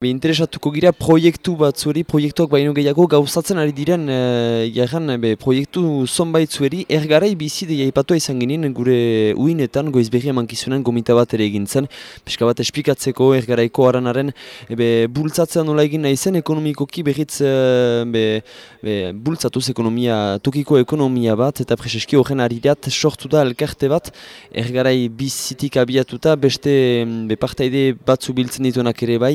Interesatuko gira proiektu batzueri, proiektuak baino gehiago gauzatzen ari diren e, be, proiektu zonbaitzueri ergarai bizi deia ipatu izan ginen gure uinetan goizberri emankizunen gomita bat ere egin zen. Peska bat esplikatzeko ergaraiko aranaren be, bultzatzea nola egin nahi zen ekonomikoki berriz e, be, be, bultzatuz ekonomia, tokiko ekonomia bat eta preseski horren arirat sortu da elkarte bat ergarai bizitik abiatuta beste be, partaide batzu biltzen dituenak ere bai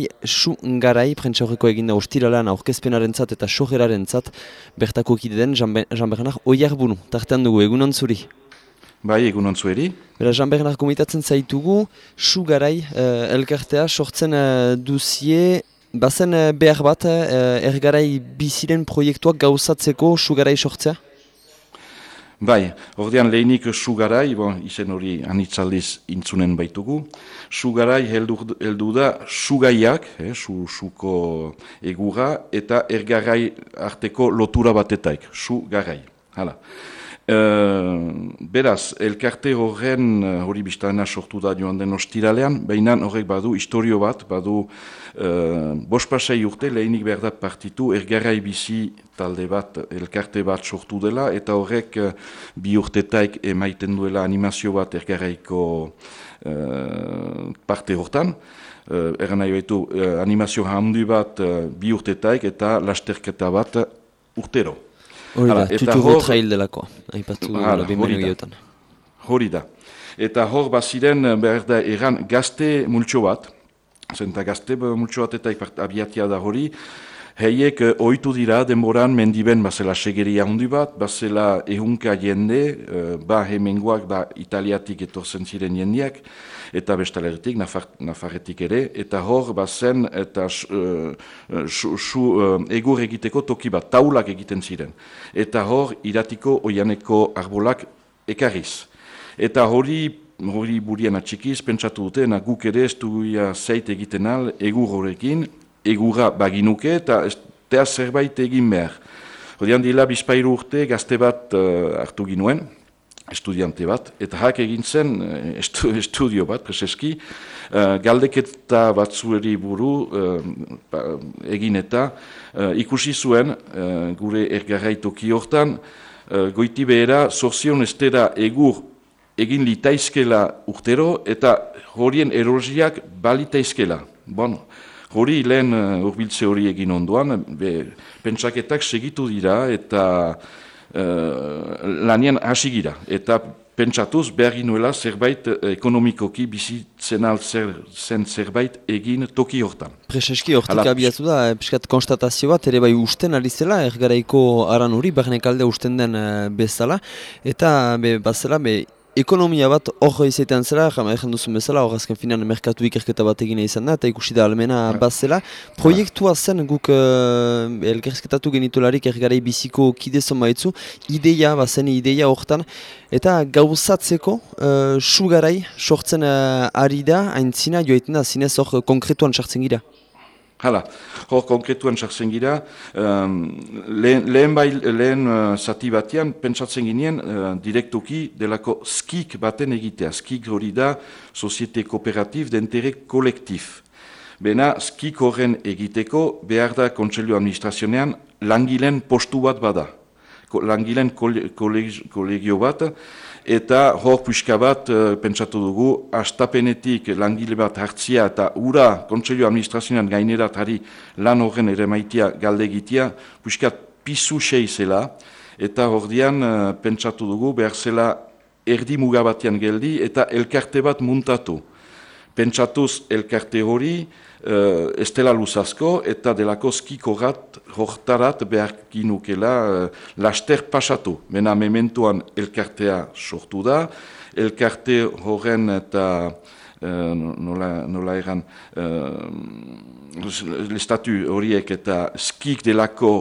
garai, prentsa horreko eginda ostiralan aurkezpenaren zat eta sojeraren zat, bertako den Jean-Bernard Oiarbunu, tartean dugu, egunon zuri? Bai, egunon zueri. Bera, Jean-Bernard komitatzen zaitugu, su garai, uh, elkartea, sortzen uh, duzie, bazen uh, behar bat, uh, ergarai biziren proiektuak gauzatzeko su garai sortzea? Bai, ordean lehenik sugarai, bon, izen hori anitzaldiz intzunen baitugu. Sugarai heldu, heldu da sugaiak, eh, su, suko egura, eta ergarai arteko lotura batetaik, sugarai. Hala. Uh, beraz, elkarte horren eh, hori biztana sortu da joan den ostiralean, baina horrek badu historio bat, badu uh, bospasai urte lehenik behar partitu ergarai bizi talde bat, elkarte bat sortu dela, eta horrek bi urtetaik emaiten duela animazio bat ergaraiko uh, parte hortan. Uh, Erra nahi betu, animazio handi bat bi urtetaik eta lasterketa bat urtero. Hori da, tuturo trail delako, haipatu Hori da. Eta hor baziren, eh, behar da, eran gazte multxo bat, zenta gazte multxo bat eta abiatia da hori, heiek uh, oitu dira denboran mendiben bazela segeria hundi bat, bazela ehunka jende, uh, ba hemengoak, ba italiatik etorzen ziren jendiak, eta bestalertik, nafar, nafarretik ere, eta hor bazen eta uh, uh, egur egiteko toki bat, taulak egiten ziren. Eta hor iratiko oianeko arbolak ekarriz. Eta hori hori burien atxikiz, pentsatu dute, na guk ere ez duia zeit egiten al, egur horrekin, egura baginuke eta ez zerbait egin behar. Hodian dila bizpairu urte gazte bat uh, hartu ginuen, estudiante bat, eta hak egin zen eh, estu, estudio bat, preseski, uh, galdeketa batzueri buru uh, egin eta ikusi zuen gure ergarraitoki hortan, uh, goiti behera, zorzion estera egur egin litaizkela urtero, eta horien erosiak balitaizkela. Bueno, hori lehen urbiltze hori egin ondoan, be, pentsaketak segitu dira, eta uh, lanien hasi gira. Eta pentsatuz behar nuela zerbait uh, ekonomikoki bizitzen zer, zen zerbait egin toki hortan. Prezeski hortik abiatu da, eh, piskat konstatazio bat, ere bai usten ari zela, ergaraiko aran hori, bernekalde usten den bezala, eta be, bazela, be, ekonomia bat hor izatean zela, jama egin duzun bezala, hor azken finan merkatu ikerketa bat egine izan da, eta ikusi da almena yeah. bat zela. Proiektua zen guk uh, elkerzketatu genitularik ergarei biziko kidezon maitzu, ideia, bazen ideia hortan, eta gauzatzeko uh, sugarai sortzen uh, ari da, haintzina joaiten da, zinez hor konkretuan sartzen gira. Hala, hor konkretuan sartzen gira, um, lehen, lehen, bai, lehen uh, zati batean, pentsatzen ginen, uh, direktuki delako skik baten egitea. Skik hori da, Societe Kooperatif d'Entere Kolektif. Bena, skik horren egiteko, behar da Kontseilu Administrazionean, langilen postu bat bada. Langilen kolegio bat, eta hor puxka bat, uh, pentsatu dugu, astapenetik langile bat hartzia eta ura kontseilu administrazioan gainerat hari lan horren ere maitia galde egitea, puxka pisu zela, eta hor dian uh, pentsatu dugu, behar zela erdi mugabatean geldi eta elkarte bat muntatu. Pentsatuz elkarte hori, uh, estela luzazko eta delako skiko rat, hortarat behar ginukela uh, laster pasatu. Mena mementuan elkartea sortu da, elkarte horren eta uh, nola, nola eran uh, lestatu horiek eta skik delako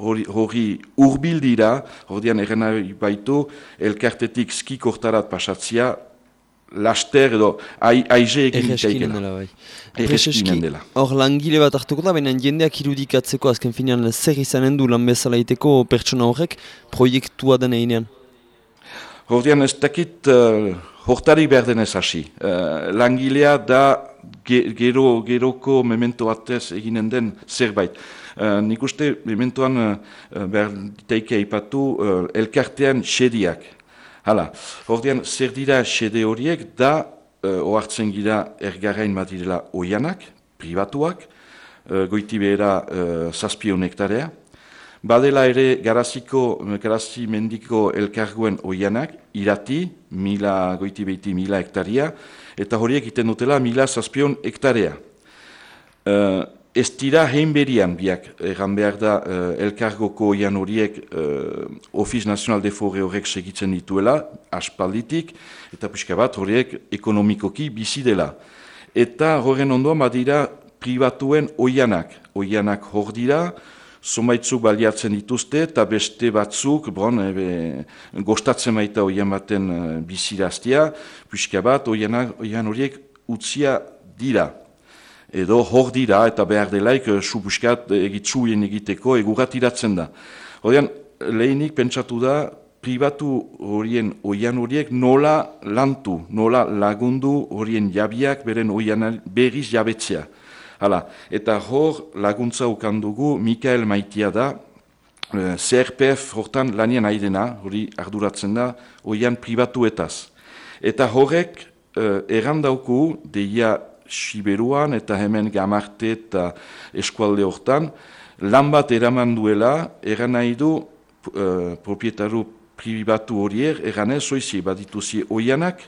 hori, hori urbildira, hori baitu, elkartetik skik hortarat pasatzia, laster edo aize egin dela. Bai. dela. Hor langile bat hartuko da, baina jendeak irudikatzeko azken finean zer izanen du lan bezala iteko pertsona horrek proiektua den einean. Hordian ez dakit uh, hortarik behar denez hasi. Uh, langilea da gero, geroko memento batez eginen den zerbait. Uh, nik uste mementoan uh, behar ditaike aipatu uh, elkartean xediak. Hala, hordian zer dira xede horiek da uh, ohartzen gira ergarain badirela oianak, pribatuak, uh, goiti behera uh, zazpion hektarea, Badela ere garaziko, garazi mendiko elkarguen oianak, irati, mila, goiti behiti mila hektaria, eta horiek iten dutela mila zazpion hektarea. Uh, ez dira hein berian biak, egan behar da uh, elkargoko oian horiek uh, Ofiz Nazional de Forre horrek segitzen dituela, aspalditik, eta pixka bat horiek ekonomikoki bizi dela. Eta horren ondoan badira privatuen oianak, oianak hor dira, Zumaitzuk baliatzen dituzte eta beste batzuk, bon, ebe, gostatzen baita oian baten uh, biziraztia, pixka bat, oian horiek utzia dira. Edo hor dira eta behar delaik uh, su puskat egitzuien egiteko egurat iratzen da. Horian, lehenik pentsatu da, pribatu horien oian horiek nola lantu, nola lagundu horien jabiak beren oian berriz jabetzea. Hala, eta hor laguntza ukandugu Mikael Maitia da, e, CRPF hortan lanien aidena, hori arduratzen da, oian pribatuetaz. Eta horrek e, errandauku, deia Siberuan eta hemen gamarte eta eskualde hortan, lan bat eraman duela, erran nahi du e, propietaru pribatu horier, erranez, soizi, badituzi oianak,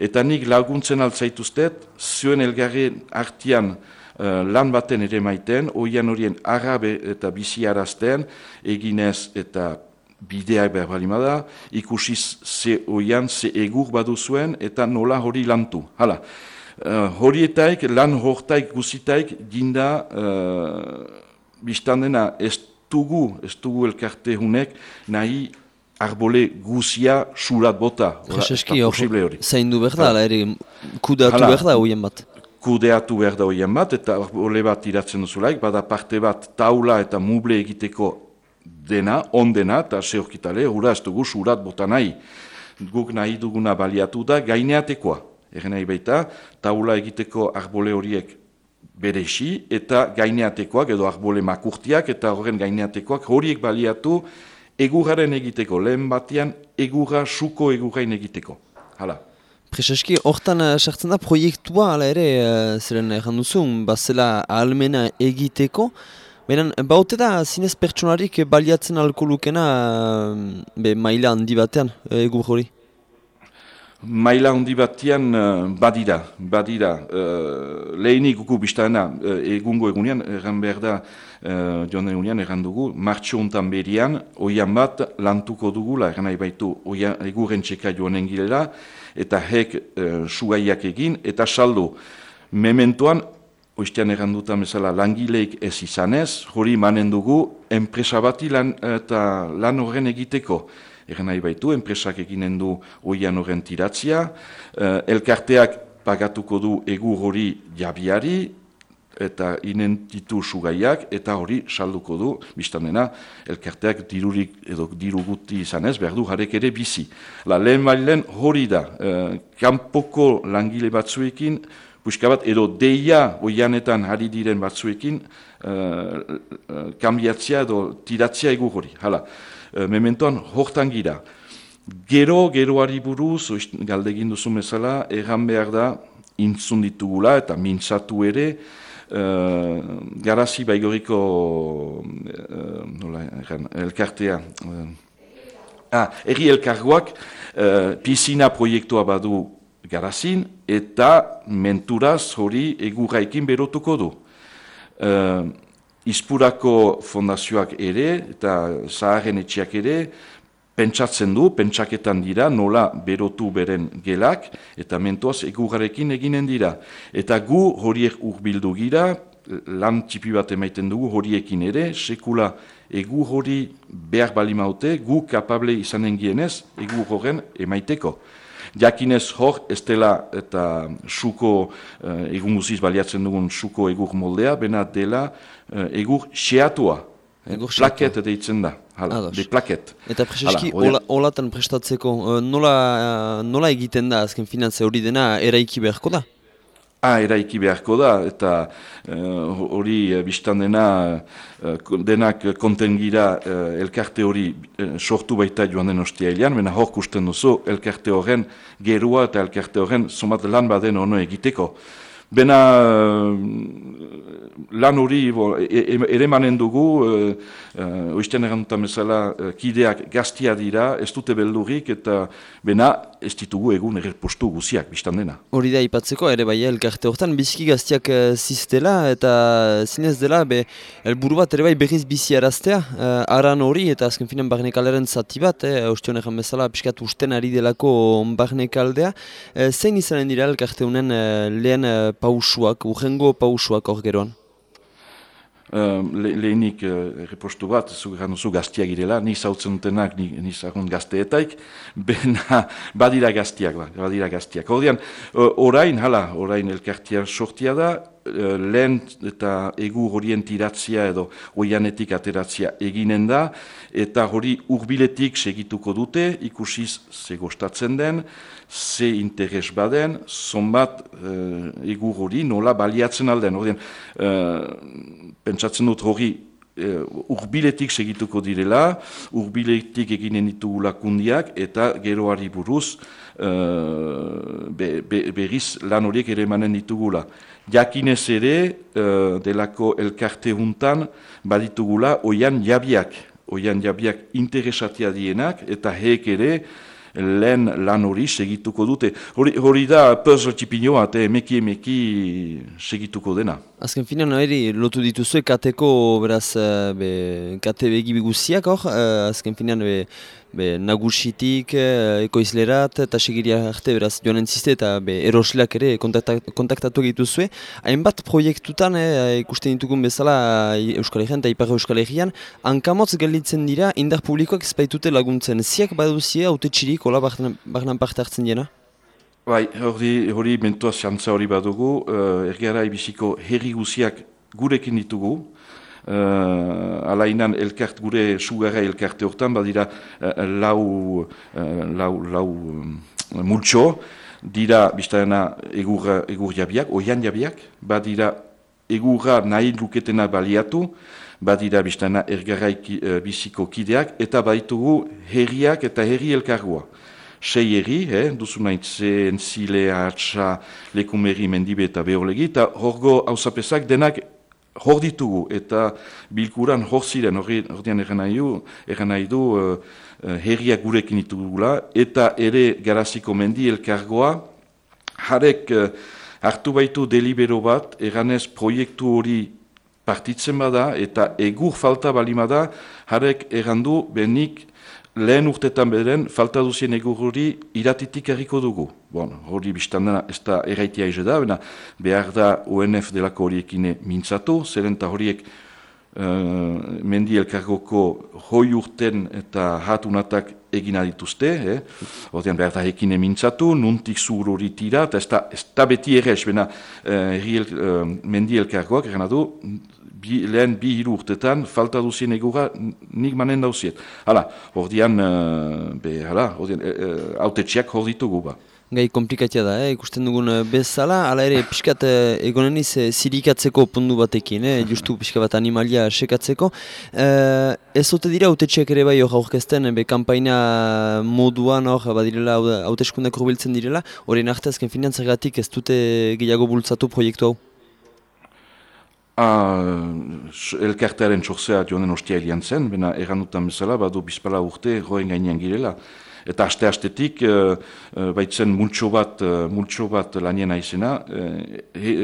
eta nik laguntzen altzaituztet, zuen elgarri artian, Eh, lan baten ere maiten, oian horien arabe eta bizi arazten, eginez eta bidea behar balima da, ikusiz ze oian, ze egur badu zuen, eta nola hori lantu. Hala, uh, horietaik, lan hortaik guzitaik, dinda, uh, biztan dena, ez dugu, ez dugu elkarte hunek, nahi arbole guzia surat bota. Prezeski, hori. Du behar da, ere, kudatu behar da, oien bat kudeatu behar da horien bat, eta ole bat iratzen duzulaik, bada parte bat taula eta muble egiteko dena, ondena, eta sehorkitale, hura ez dugu surat bota nahi. Guk nahi duguna baliatu da gaineatekoa. Egen nahi baita, taula egiteko arbole horiek beresi, eta gaineatekoak, edo arbole makurtiak, eta horren gaineatekoak horiek baliatu egurraren egiteko, lehen batean egurra, suko egurrain egiteko. Hala. Prezeski, hortan uh, sartzen da proiektua, ala ere, uh, zeren erran duzun, bazela almena egiteko, Baina, baute da, zinez pertsonarik baliatzen alko lukena uh, maila handi batean, egur hori? Maila handi batean badira, badira. Uh, lehenik guku biztana, uh, egungo egunean, erran behar da, uh, joan egunean, erran dugu, martxo hontan berian, oian bat, lantuko dugula, erran nahi baitu, egurren txeka joan engilera, eta hek e, sugaiak egin, eta saldu. Mementoan, oiztean erranduta mesela langileik ez izanez, hori manen dugu, enpresa bati lan, eta lan horren egiteko. Egen nahi baitu, enpresak eginen du oian horren tiratzia, e, elkarteak pagatuko du egur hori jabiari, eta inen ditu sugaiak, eta hori salduko du, biztan dena, elkarteak dirurik edo diru guti izan ez, behar du jarek ere bizi. La, lehen bailen hori da, eh, kanpoko langile batzuekin, puxka bat, edo deia oianetan hari diren batzuekin, eh, kambiatzia edo tiratzia egu hori. Hala, eh, mementoan, hortan gira. Gero, geroari buruz, galdegin duzu bezala, erran behar da, intzun ditugula eta mintzatu ere, Uh, garazi baigoriko uh, nola, elkartea uh, ah, erri elkargoak uh, pisina proiektua badu garazin eta menturaz hori egurraikin berotuko du. Uh, Ispurako fondazioak ere eta zaharren etxeak ere pentsatzen du, pentsaketan dira, nola berotu beren gelak, eta mentoaz egurrarekin eginen dira. Eta gu horiek urbildu gira, lan txipi bat emaiten dugu horiekin ere, sekula egur hori behar balimaute, gu kapable izanen gienez, egur horren emaiteko. Jakinez hor, ez dela eta suko, uh, egun guziz baliatzen dugun suko egur moldea, bena dela uh, egur xeatua, Egurxeako. Plaket deitzen da, hala, de plaket. Eta ola, olatan prestatzeko, eh, nola, eh, nola egiten da azken finantze hori dena eraiki beharko da? Ah, eraiki beharko da, eta eh, hori uh, biztan dena, kon- denak kontengira uh, elkarte hori eh, sortu baita joan den ostia hilean, bena hor kusten duzu elkarte horren gerua eta elkarte horren somat lan baden ono egiteko. Bena lan hori bo, e, e, ere manen dugu, uh, uh, oizten errandutan bezala, kideak gaztia dira, ez dute beldurik, eta bena ez ditugu egun errepostu guziak, biztan dena. Hori da ipatzeko, ere bai elkarte hortan biziki gaztiak uh, ziztela eta zinez dela be, helburu bat ere bai berriz bizi araztea, uh, aran hori eta azken finan barnekalaren zati bat, eh, ostion egan bezala pixkat usten ari delako barnekaldea. Uh, zein izanen dira elkarte honen lehen pausuak, urrengo pausuak hor geroan? Le, lehenik uh, errepostu bat, zu gano zu gaztiak girela, ni zautzen dutenak, ni, ni zagun gazteetaik, bena badira gaztiak, ba, badira gaztiak. Ordean, uh, orain, hala, orain elkartia sortia da, lehen eta egur horien tiratzia edo oianetik ateratzia eginen da, eta hori urbiletik segituko dute, ikusiz ze gostatzen den, ze interes baden, zonbat uh, egur hori nola baliatzen alden. Ordean, uh, pentsatzen dut hori uh, urbiletik segituko direla, urbiletik eginen ditugula kundiak, eta geroari buruz uh, be, be, berriz lan horiek ere emanen ditugula. Jakinez ere, uh, delako elkarte juntan, baditugula oian jabiak, oian jabiak interesatia dienak, eta heek ere, lehen lan hori segituko dute. Hori, hori da puzzle txipinoa, eta emeki emeki segituko dena. Azken finan, hori lotu dituzue kateko, beraz, eh, be, kate begi guziak hor, eh, azken finan, be, be, nagusitik, eh, ekoizlerat, eta segiria arte, beraz, joan entziste, eta be, erosleak ere kontakta, kontaktatu egituzue. Hainbat proiektutan, eh, ikusten ditugun bezala, eh, Euskal Herrian eta Ipar Euskal Herrian, hankamotz gelditzen dira, indar publikoak ez baitute laguntzen. Ziak baduzie, haute txirik, hola barnan, parte hartzen diena? Bai, hori, hori mentua xantza hori badugu, uh, ergara ibiziko herri guziak gurekin ditugu, uh, alainan elkart, gure sugarra elkarte hortan, badira uh, lau, uh, lau, lau um, multxo, dira biztana egur, egur jabiak, oian jabiak, badira egurra nahi luketena baliatu, badira biztana ergarai ki, uh, biziko kideak, eta baitugu herriak eta herri elkargoa. Sei erri, eh, duzu nahitzen zile, hatsa, lekumeri, mendibe eta beholegi, eta horgo hausapesak denak hor ditugu, eta bilkuran hor ziren, horrean egan nahi du, egan nahi du uh, uh, herriak gurekin ditugula, eta ere garaziko mendi elkargoa, jarek uh, hartu baitu delibero bat, eganez proiektu hori partitzen bada, eta egur falta balima da, jarek errandu benik lehen urtetan beren, falta duzien egur hori iratitik erriko dugu. Bon, hori biztan dena ez da erraitia ize da, bena behar da UNF delako horiekin mintzatu, zeren eta horiek uh, mendi elkargoko hoi urten eta hatunatak egina dituzte, eh? Ordean behar da ekine mintzatu, nuntik zur hori tira, eta ez da, ez da beti errez, bena uh, herri el, uh, mendi elkargoak, egana du, bi, lehen bi hiru urtetan, falta duzien egura nik manen dauziet. Hala, ordean, uh, be, hala, ordean, uh, autetxeak hor ditugu ba. Gai komplikatia da, eh? ikusten dugun eh, bezala, ala ere pixkat eh, egoneniz eh, zirikatzeko pundu batekin, eh? justu pixka bat animalia sekatzeko. Eh, ez ote dira autetxeak ere bai hor aurkezten, be kampaina moduan hor, badirela hau- hauteskundeak hurbiltzen direla, horien arte azken finantzagatik ez dute gehiago bultzatu proiektu hau. Ah, elkartearen txorzea joanen ostia hilian zen, bena errandutan bezala, badu bizpala urte roen gainean girela. Eta aste-astetik, uh, uh, baitzen multxo bat, uh, multxo bat lanien aizena, uh, he,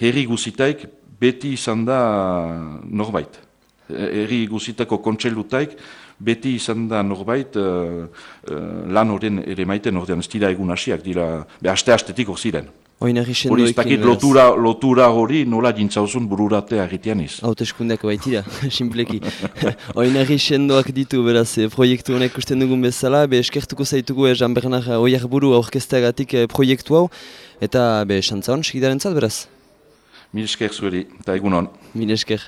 herri guzitaik beti izan da norbait. Eh, Herri guzitako kontseilutaik beti izan da norbait lan horren ere maiten ordean ez dira egun hasiak, dira, be aste-astetik hor ziren. Oinarri Hori ez dakit beraz. lotura, lotura hori nola jintzauzun bururate agitean iz. Hauteskundeak baitira, simpleki. Oinarri sendoak ditu, beraz, eh, proiektu honek usten dugun bezala, be eskertuko zaitugu eh, Jean Bernard Oiarburu aurkezteagatik eh, proiektu hau, eta be, xantza hon, segidaren beraz, Mil esker zueri, eta egun hon. mil esker.